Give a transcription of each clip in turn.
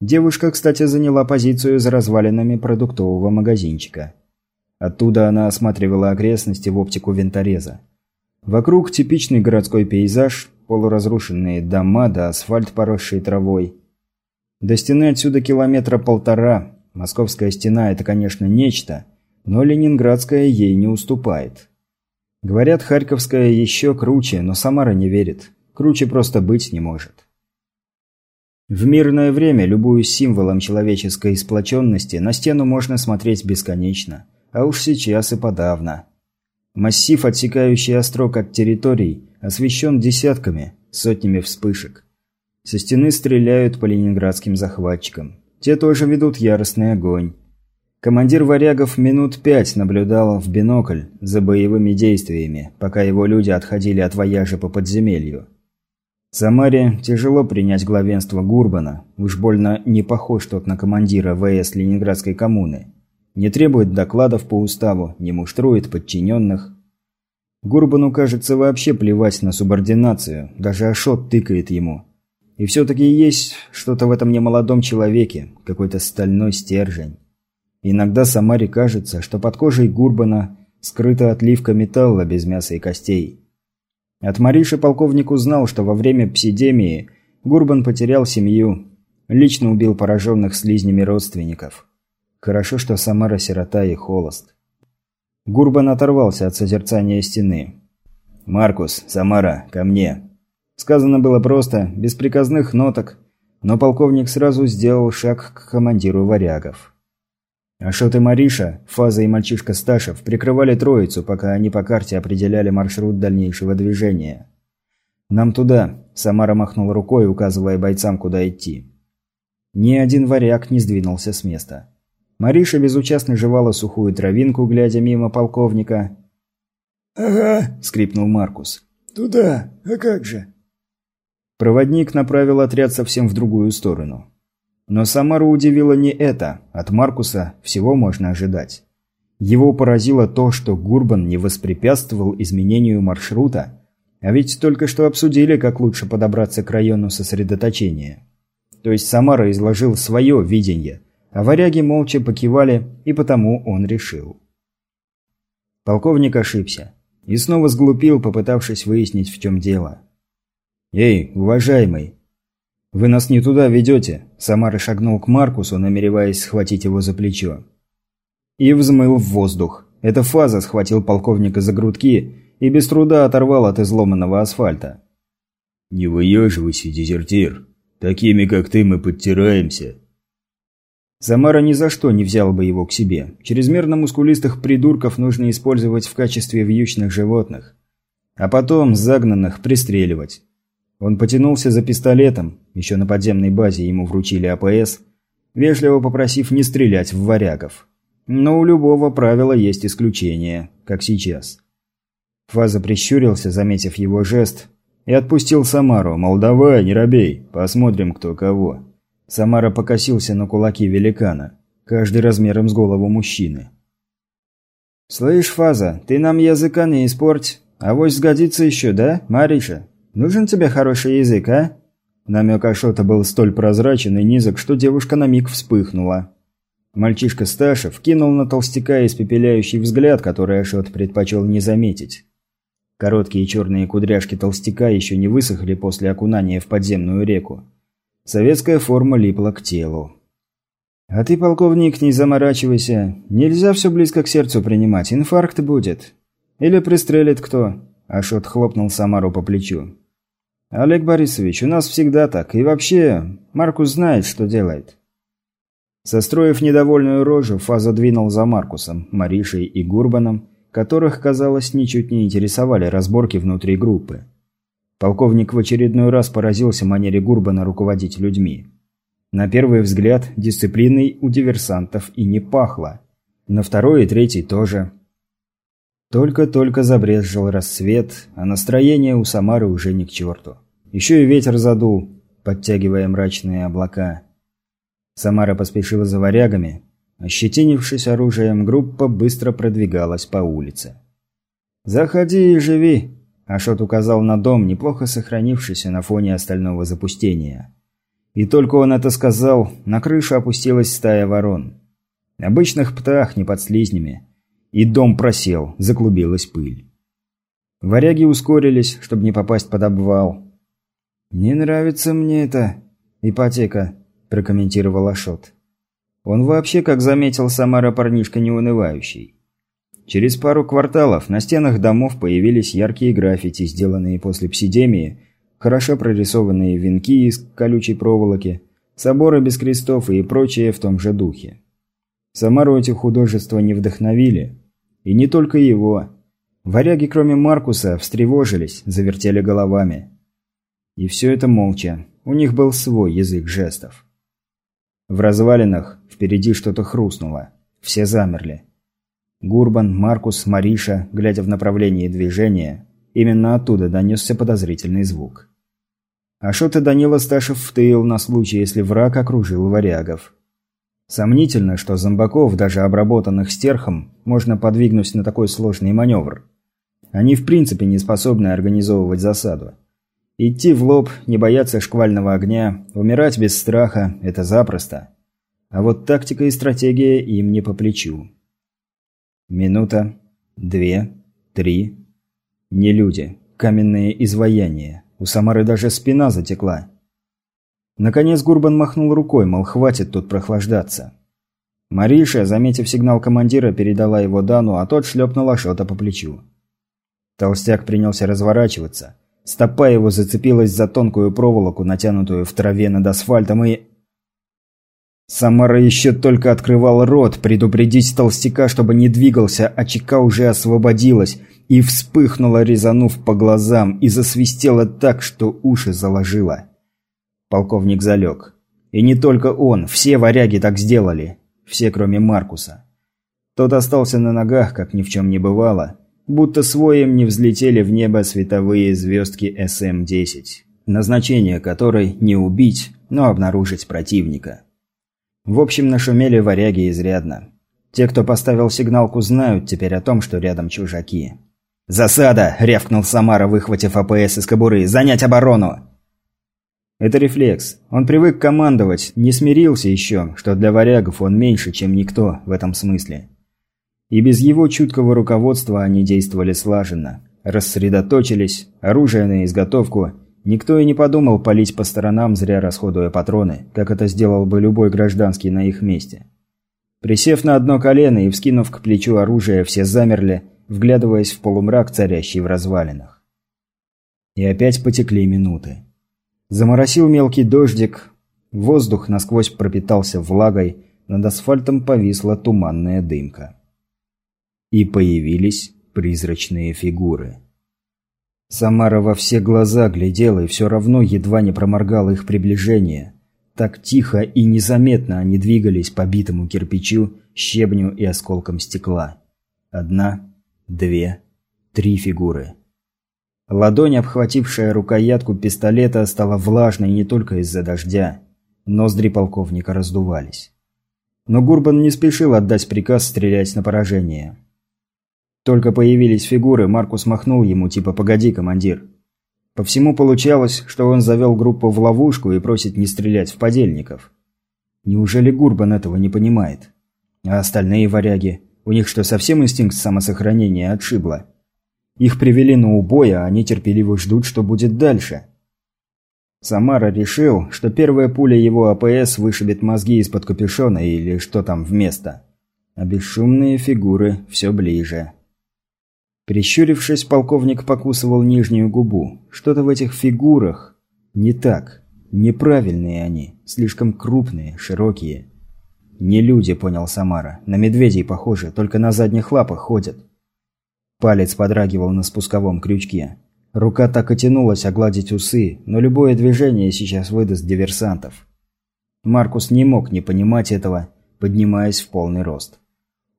Девушка, кстати, заняла позицию за развалинами продуктового магазинчика. Оттуда она осматривала окрестности в оптику винтореза. Вокруг типичный городской пейзаж, полуразрушенные дома да асфальт, поросший травой. До стены отсюда километра полтора. Московская стена – это, конечно, нечто, но Ленинградская ей не уступает. Говорят, Харьковская еще круче, но Самара не верит. Круче просто быть не может. В мирное время любую символом человеческой сплоченности на стену можно смотреть бесконечно, а уж сейчас и подавно. Массив, отсекающий острог от территорий, освещен десятками, сотнями вспышек. Со стены стреляют по ленинградским захватчикам. Те тоже ведут яростный огонь. Командир варягов минут пять наблюдал в бинокль за боевыми действиями, пока его люди отходили от вояжа по подземелью. Самаре тяжело принять главенство Гурбана, уж больно не похож тот на командира ВС Ленинградской коммуны. Не требует докладов по уставу, не муштрует подчиненных. Гурбану, кажется, вообще плевать на субординацию, даже Ашот тыкает ему. И все-таки есть что-то в этом немолодом человеке, какой-то стальной стержень. Иногда Самаре кажется, что под кожей Гурбана скрыта отливка металла без мяса и костей. От Мариши полковник узнал, что во время псидемии Гурбан потерял семью, лично убил пораженных слизнями родственников. Хорошо, что Самара сирота и холост. Гурбан оторвался от созерцания стены. «Маркус, Самара, ко мне!» Сказано было просто, без приказных ноток, но полковник сразу сделал шаг к командиру варягов. Ашот и Мариша, Фаза и мальчишка Сташев прикрывали троицу, пока они по карте определяли маршрут дальнейшего движения. «Нам туда», – Самара махнул рукой, указывая бойцам, куда идти. Ни один варяг не сдвинулся с места. Мариша безучастно жевала сухую травинку, глядя мимо полковника. «Ага», – скрипнул Маркус. «Туда, а как же?» Проводник направил отряд совсем в другую сторону. Но Самару удивило не это, от Маркуса всего можно ожидать. Его поразило то, что Гурбан не воспрепятствовал изменению маршрута, а ведь только что обсудили, как лучше подобраться к району сосредоточения. То есть Самара изложил свое видение, а варяги молча покивали, и потому он решил. Полковник ошибся. И снова сглупил, попытавшись выяснить, в чем дело. «Эй, уважаемый, «Вы нас не туда ведете», – Самара шагнул к Маркусу, намереваясь схватить его за плечо. И взмыл в воздух. Эта фаза схватил полковника за грудки и без труда оторвал от изломанного асфальта. «Не выеживайся, дезертир. Такими, как ты, мы подтираемся». Самара ни за что не взял бы его к себе. Чрезмерно мускулистых придурков нужно использовать в качестве вьючных животных. А потом загнанных пристреливать. Он потянулся за пистолетом, еще на подземной базе ему вручили АПС, вежливо попросив не стрелять в варягов. Но у любого правила есть исключение, как сейчас. Фаза прищурился, заметив его жест, и отпустил Самару, мол, давай, не робей, посмотрим, кто кого. Самара покосился на кулаки великана, каждый размером с голову мужчины. «Слышь, Фаза, ты нам языка не испорть, авось сгодится еще, да, Мариша?» Нужен тебе хороший язык, а?» Намек Ашота был столь прозрачен и низок, что девушка на миг вспыхнула. Мальчишка Сташев кинул на толстяка испепеляющий взгляд, который Ашот предпочел не заметить. Короткие черные кудряшки толстяка еще не высохли после окунания в подземную реку. Советская форма липла к телу. «А ты, полковник, не заморачивайся. Нельзя все близко к сердцу принимать, инфаркт будет. Или пристрелит кто?» Ашот хлопнул Самару по плечу. «Олег Борисович, у нас всегда так. И вообще, Маркус знает, что делает». Состроив недовольную рожу, Фаза двинул за Маркусом, Маришей и Гурбаном, которых, казалось, ничуть не интересовали разборки внутри группы. Полковник в очередной раз поразился манере Гурбана руководить людьми. На первый взгляд, дисциплиной у диверсантов и не пахло. На второй и третий тоже. Только-только забрезжил рассвет, а настроение у Самары уже не к черту. Еще и ветер задул, подтягивая мрачные облака. Самара поспешила за варягами. Ощетинившись оружием, группа быстро продвигалась по улице. «Заходи и живи!» Ашот указал на дом, неплохо сохранившийся на фоне остального запустения. И только он это сказал, на крышу опустилась стая ворон. Обычных птах, не под слизнями. И дом просел, заклубилась пыль. Варяги ускорились, чтобы не попасть под обвал. «Не нравится мне эта ипотека», – прокомментировал Ашот. Он вообще, как заметил Самара, парнишка неунывающий. Через пару кварталов на стенах домов появились яркие граффити, сделанные после псидемии, хорошо прорисованные венки из колючей проволоки, соборы без крестов и прочее в том же духе. Самару эти художества не вдохновили. И не только его. Варяги, кроме Маркуса, встревожились, завертели головами. И все это молча. У них был свой язык жестов. В развалинах впереди что-то хрустнуло. Все замерли. Гурбан, Маркус, Мариша, глядя в направлении движения, именно оттуда донесся подозрительный звук. Ашот и Данила Сташев в тыл на случай, если враг окружил варягов. Сомнительно, что зомбаков, даже обработанных стерхом, можно подвигнуть на такой сложный маневр. Они в принципе не способны организовывать засаду. Идти в лоб, не бояться шквального огня, умирать без страха – это запросто. А вот тактика и стратегия им не по плечу. Минута, две, три. Не люди, каменные изваяния. У Самары даже спина затекла. Наконец Гурбан махнул рукой, мол, хватит тут прохлаждаться. Мариша, заметив сигнал командира, передала его Дану, а тот шлепнул Ашота по плечу. Толстяк принялся разворачиваться. Стопа его зацепилась за тонкую проволоку, натянутую в траве над асфальтом, и... Самара еще только открывал рот, предупредить толстяка, чтобы не двигался, а чека уже освободилась и вспыхнула, резанув по глазам, и засвистела так, что уши заложила. Полковник залег. И не только он, все варяги так сделали. Все, кроме Маркуса. Тот остался на ногах, как ни в чем не бывало, будто своим не взлетели в небо световые звездки СМ-10, назначение которой не убить, но обнаружить противника. В общем, нашумели варяги изрядно. Те, кто поставил сигналку, знают теперь о том, что рядом чужаки. «Засада!» – рявкнул Самара, выхватив АПС из кобуры. «Занять оборону!» Это рефлекс. Он привык командовать, не смирился еще, что для варягов он меньше, чем никто в этом смысле. И без его чуткого руководства они действовали слаженно. Рассредоточились, оружие на изготовку. Никто и не подумал палить по сторонам, зря расходуя патроны, как это сделал бы любой гражданский на их месте. Присев на одно колено и вскинув к плечу оружие, все замерли, вглядываясь в полумрак, царящий в развалинах. И опять потекли минуты. Заморосил мелкий дождик, воздух насквозь пропитался влагой, над асфальтом повисла туманная дымка. И появились призрачные фигуры. Самара во все глаза глядела и все равно едва не проморгала их приближение. Так тихо и незаметно они двигались по битому кирпичу, щебню и осколкам стекла. Одна, две, три фигуры. Ладонь, обхватившая рукоятку пистолета, стала влажной не только из-за дождя. Ноздри полковника раздувались. Но Гурбан не спешил отдать приказ стрелять на поражение. Только появились фигуры, Маркус махнул ему, типа «погоди, командир». По всему получалось, что он завел группу в ловушку и просит не стрелять в подельников. Неужели Гурбан этого не понимает? А остальные варяги? У них что, совсем инстинкт самосохранения отшибло? Их привели на убой, а они терпеливо ждут, что будет дальше. Самара решил, что первая пуля его АПС вышибет мозги из-под капюшона или что там вместо. А бесшумные фигуры все ближе. Прищурившись, полковник покусывал нижнюю губу. Что-то в этих фигурах не так. Неправильные они, слишком крупные, широкие. Не люди, понял Самара. На медведей похожи, только на задних лапах ходят. Палец подрагивал на спусковом крючке. Рука так и тянулась огладить усы, но любое движение сейчас выдаст диверсантов. Маркус не мог не понимать этого, поднимаясь в полный рост.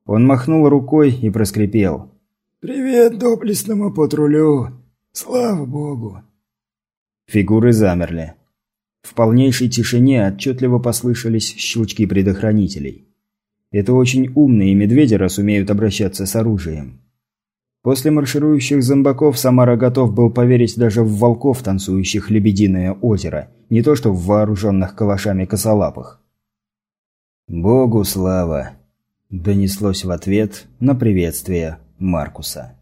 Он махнул рукой и проскрипел. «Привет доблестному патрулю! Слава богу!» Фигуры замерли. В полнейшей тишине отчетливо послышались щелчки предохранителей. Это очень умные медведи, раз умеют обращаться с оружием. После марширующих зомбаков Самара готов был поверить даже в волков, танцующих лебединое озеро, не то что в вооруженных калашами косолапых. «Богу слава!» – донеслось в ответ на приветствие Маркуса.